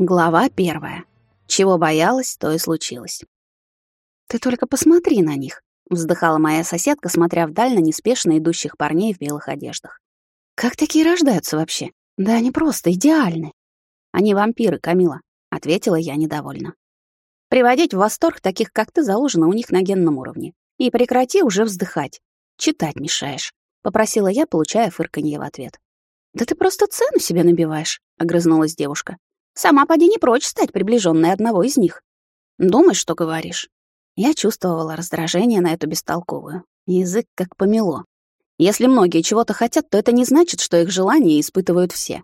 Глава первая. Чего боялась, то и случилось. «Ты только посмотри на них», — вздыхала моя соседка, смотря вдаль на неспешно идущих парней в белых одеждах. «Как такие рождаются вообще? Да они просто идеальны». «Они вампиры, Камила», — ответила я недовольно. «Приводить в восторг таких, как ты, заложено у них на генном уровне. И прекрати уже вздыхать. Читать мешаешь», — попросила я, получая фырканье в ответ. «Да ты просто цену себе набиваешь», — огрызнулась девушка. Сама поди не прочь стать приближенной одного из них. Думаешь, что говоришь? Я чувствовала раздражение на эту бестолковую. Язык как помело. Если многие чего-то хотят, то это не значит, что их желания испытывают все.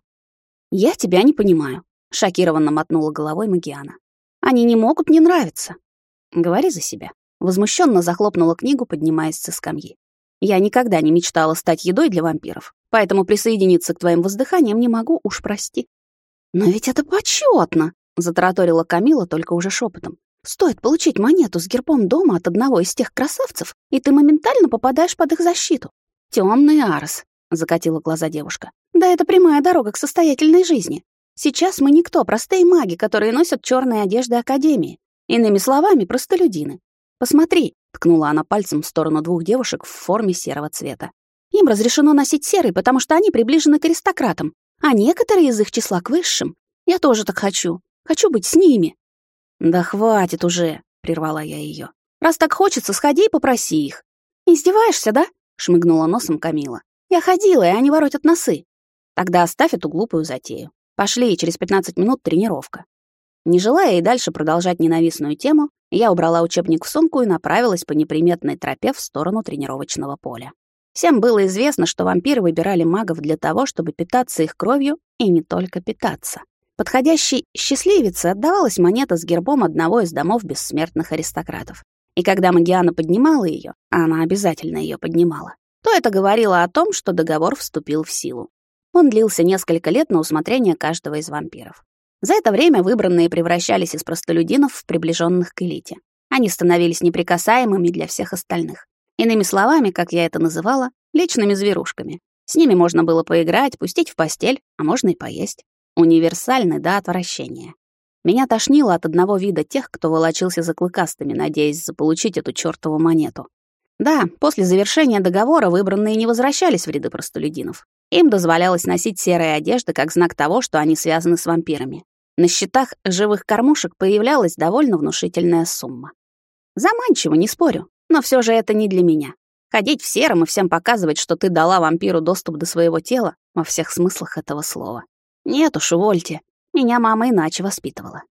Я тебя не понимаю, шокированно мотнула головой Магиана. Они не могут не нравиться. Говори за себя. Возмущенно захлопнула книгу, поднимаясь со скамьи. Я никогда не мечтала стать едой для вампиров, поэтому присоединиться к твоим воздыханиям не могу, уж прости. «Но ведь это почетно, затараторила Камила только уже шепотом. «Стоит получить монету с гербом дома от одного из тех красавцев, и ты моментально попадаешь под их защиту. Темный Арс», — закатила глаза девушка. «Да это прямая дорога к состоятельной жизни. Сейчас мы никто, простые маги, которые носят черные одежды Академии. Иными словами, простолюдины. Посмотри», — ткнула она пальцем в сторону двух девушек в форме серого цвета. «Им разрешено носить серый, потому что они приближены к аристократам, а некоторые из их числа к высшим. Я тоже так хочу. Хочу быть с ними. Да хватит уже, прервала я ее. Раз так хочется, сходи и попроси их. Издеваешься, да? шмыгнула носом Камила. Я ходила, и они воротят носы. Тогда оставь эту глупую затею. Пошли, через 15 минут тренировка. Не желая и дальше продолжать ненавистную тему, я убрала учебник в сумку и направилась по неприметной тропе в сторону тренировочного поля. Всем было известно, что вампиры выбирали магов для того, чтобы питаться их кровью и не только питаться. Подходящей счастливице отдавалась монета с гербом одного из домов бессмертных аристократов. И когда Магиана поднимала ее, а она обязательно ее поднимала, то это говорило о том, что договор вступил в силу. Он длился несколько лет на усмотрение каждого из вампиров. За это время выбранные превращались из простолюдинов в приближенных к элите. Они становились неприкасаемыми для всех остальных. Иными словами, как я это называла, личными зверушками. С ними можно было поиграть, пустить в постель, а можно и поесть. Универсальный до отвращения. Меня тошнило от одного вида тех, кто волочился за клыкастыми, надеясь заполучить эту чёртову монету. Да, после завершения договора выбранные не возвращались в ряды простолюдинов. Им дозволялось носить серые одежды как знак того, что они связаны с вампирами. На счетах живых кормушек появлялась довольно внушительная сумма. Заманчиво, не спорю, но все же это не для меня. Ходить в сером и всем показывать, что ты дала вампиру доступ до своего тела во всех смыслах этого слова. Нет уж, увольте. Меня мама иначе воспитывала.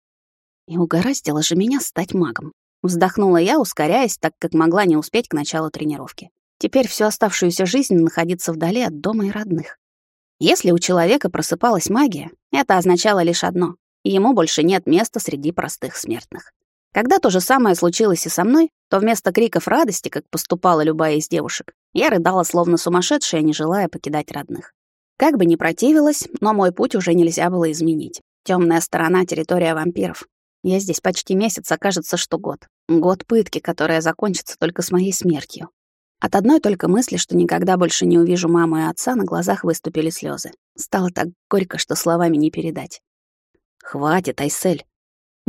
И угораздило же меня стать магом. Вздохнула я, ускоряясь, так как могла не успеть к началу тренировки. Теперь всю оставшуюся жизнь находиться вдали от дома и родных. Если у человека просыпалась магия, это означало лишь одно — ему больше нет места среди простых смертных. Когда то же самое случилось и со мной, то вместо криков радости, как поступала любая из девушек, я рыдала словно сумасшедшая, не желая покидать родных. Как бы ни противилась, но мой путь уже нельзя было изменить. Темная сторона — территория вампиров. Я здесь почти месяц, окажется, что год. Год пытки, которая закончится только с моей смертью. От одной только мысли, что никогда больше не увижу маму и отца, на глазах выступили слезы. Стало так горько, что словами не передать. «Хватит, Айсель!»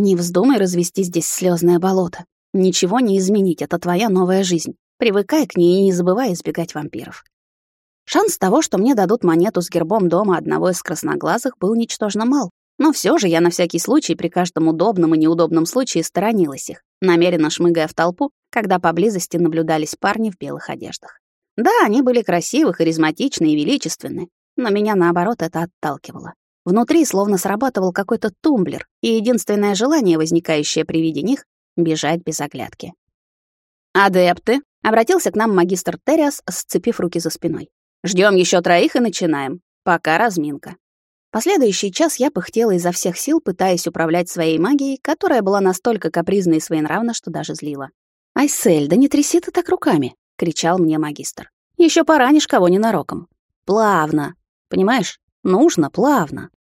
Не вздумай развести здесь слезное болото. Ничего не изменить, это твоя новая жизнь. Привыкай к ней и не забывай избегать вампиров. Шанс того, что мне дадут монету с гербом дома одного из красноглазых, был ничтожно мал. Но все же я на всякий случай при каждом удобном и неудобном случае сторонилась их, намеренно шмыгая в толпу, когда поблизости наблюдались парни в белых одеждах. Да, они были красивы, харизматичны и величественны, но меня, наоборот, это отталкивало. Внутри словно срабатывал какой-то тумблер, и единственное желание, возникающее при виде них — бежать без оглядки. «Адепты!» — обратился к нам магистр Териас, сцепив руки за спиной. Ждем еще троих и начинаем. Пока разминка». Последующий час я пыхтела изо всех сил, пытаясь управлять своей магией, которая была настолько капризной и своенравна, что даже злила. «Айсель, да не тряси ты так руками!» — кричал мне магистр. Еще поранишь кого ненароком. Плавно. Понимаешь? Нужно плавно.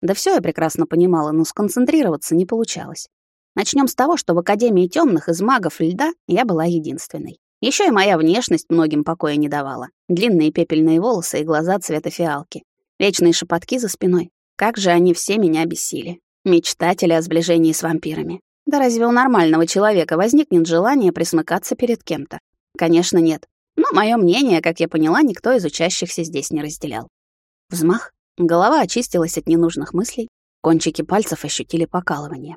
Да все я прекрасно понимала, но сконцентрироваться не получалось. Начнем с того, что в Академии темных из магов льда я была единственной. Еще и моя внешность многим покоя не давала. Длинные пепельные волосы и глаза цвета фиалки. Вечные шепотки за спиной. Как же они все меня бесили. Мечтатели о сближении с вампирами. Да разве у нормального человека возникнет желание присмыкаться перед кем-то? Конечно, нет. Но мое мнение, как я поняла, никто из учащихся здесь не разделял. Взмах. Голова очистилась от ненужных мыслей. Кончики пальцев ощутили покалывание.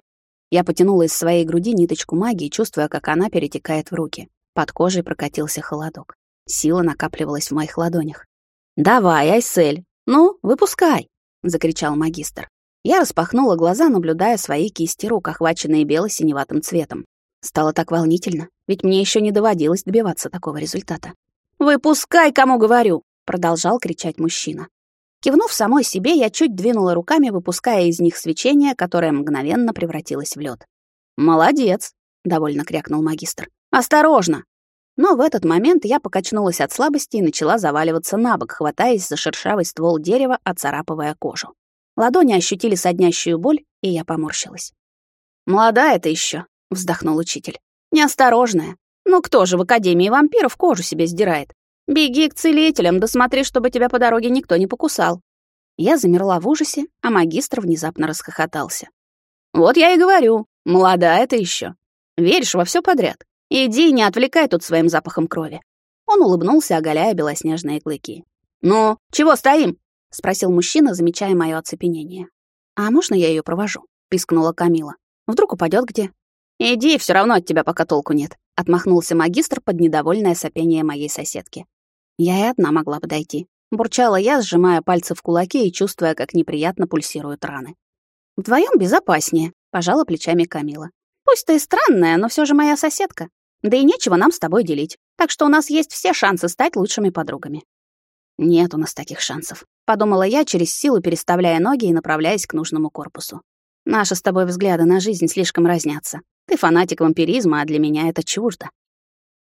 Я потянула из своей груди ниточку магии, чувствуя, как она перетекает в руки. Под кожей прокатился холодок. Сила накапливалась в моих ладонях. «Давай, Айсель! Ну, выпускай!» — закричал магистр. Я распахнула глаза, наблюдая свои кисти рук, охваченные бело-синеватым цветом. Стало так волнительно, ведь мне еще не доводилось добиваться такого результата. «Выпускай, кому говорю!» — продолжал кричать мужчина. Кивнув самой себе, я чуть двинула руками, выпуская из них свечение, которое мгновенно превратилось в лед. «Молодец!» — довольно крякнул магистр. «Осторожно!» Но в этот момент я покачнулась от слабости и начала заваливаться на бок, хватаясь за шершавый ствол дерева, оцарапывая кожу. Ладони ощутили соднящую боль, и я поморщилась. «Молодая ты еще, вздохнул учитель. «Неосторожная. Ну кто же в Академии вампиров кожу себе сдирает? Беги к целителям, да чтобы тебя по дороге никто не покусал». Я замерла в ужасе, а магистр внезапно расхохотался. «Вот я и говорю, молодая ты еще. Веришь во все подряд. Иди, не отвлекай тут своим запахом крови». Он улыбнулся, оголяя белоснежные клыки. «Ну, чего стоим? — спросил мужчина, замечая мое оцепенение. «А можно я ее провожу?» — пискнула Камила. «Вдруг упадет где?» «Иди, все равно от тебя пока толку нет», — отмахнулся магистр под недовольное сопение моей соседки. Я и одна могла бы дойти. Бурчала я, сжимая пальцы в кулаки и чувствуя, как неприятно пульсируют раны. Вдвоем безопаснее», — пожала плечами Камила. «Пусть ты и странная, но все же моя соседка. Да и нечего нам с тобой делить. Так что у нас есть все шансы стать лучшими подругами». «Нет у нас таких шансов», — подумала я, через силу переставляя ноги и направляясь к нужному корпусу. «Наши с тобой взгляды на жизнь слишком разнятся. Ты фанатик вампиризма, а для меня это чуждо».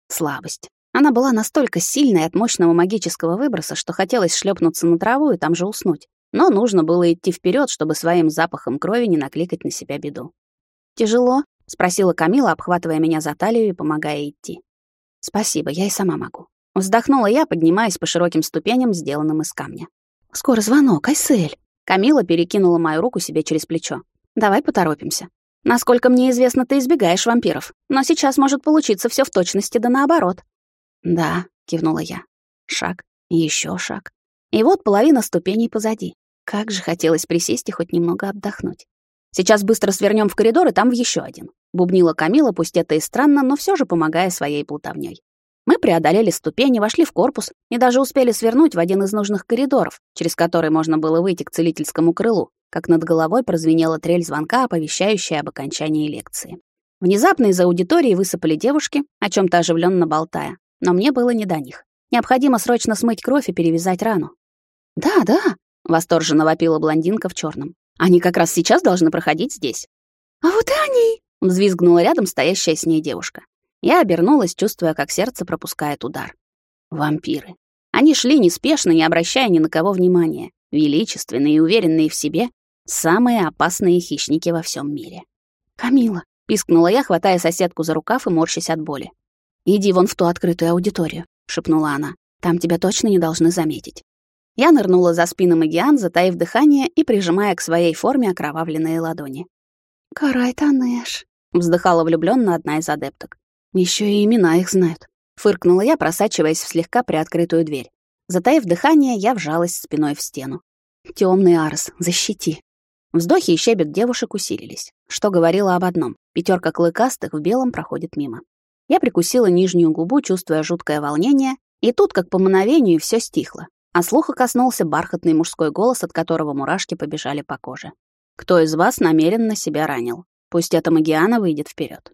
Слабость. Она была настолько сильной от мощного магического выброса, что хотелось шлепнуться на траву и там же уснуть. Но нужно было идти вперед, чтобы своим запахом крови не накликать на себя беду. «Тяжело?» — спросила Камила, обхватывая меня за талию и помогая идти. «Спасибо, я и сама могу». Вздохнула я, поднимаясь по широким ступеням, сделанным из камня. «Скоро звонок, Айсель!» Камила перекинула мою руку себе через плечо. «Давай поторопимся. Насколько мне известно, ты избегаешь вампиров, но сейчас может получиться все в точности да наоборот». «Да», — кивнула я. Шаг, еще шаг. И вот половина ступеней позади. Как же хотелось присесть и хоть немного отдохнуть. Сейчас быстро свернем в коридор, и там еще один. Бубнила Камила, пусть это и странно, но все же помогая своей болтовней. Мы преодолели ступени, вошли в корпус и даже успели свернуть в один из нужных коридоров, через который можно было выйти к целительскому крылу, как над головой прозвенела трель звонка, оповещающая об окончании лекции. Внезапно из аудитории высыпали девушки, о чем то оживленно болтая, но мне было не до них. Необходимо срочно смыть кровь и перевязать рану. «Да, да», — восторженно вопила блондинка в черном. «Они как раз сейчас должны проходить здесь». «А вот и они!» — взвизгнула рядом стоящая с ней девушка. Я обернулась, чувствуя, как сердце пропускает удар. Вампиры. Они шли неспешно, не обращая ни на кого внимания. Величественные и уверенные в себе. Самые опасные хищники во всем мире. «Камила», — пискнула я, хватая соседку за рукав и морщась от боли. «Иди вон в ту открытую аудиторию», — шепнула она. «Там тебя точно не должны заметить». Я нырнула за спину Магиан, затаив дыхание и прижимая к своей форме окровавленные ладони. «Карай Танеш», — вздыхала влюбленно одна из адепток. Еще и имена их знают. Фыркнула я, просачиваясь в слегка приоткрытую дверь. Затаив дыхание, я вжалась спиной в стену. Темный Арс, защити. Вздохи и щебет девушек усилились, что говорило об одном. Пятерка клыкастых в белом проходит мимо. Я прикусила нижнюю губу, чувствуя жуткое волнение, и тут, как по мановению, все стихло, а слуха коснулся бархатный мужской голос, от которого мурашки побежали по коже. «Кто из вас намеренно себя ранил? Пусть эта Магиана выйдет вперед.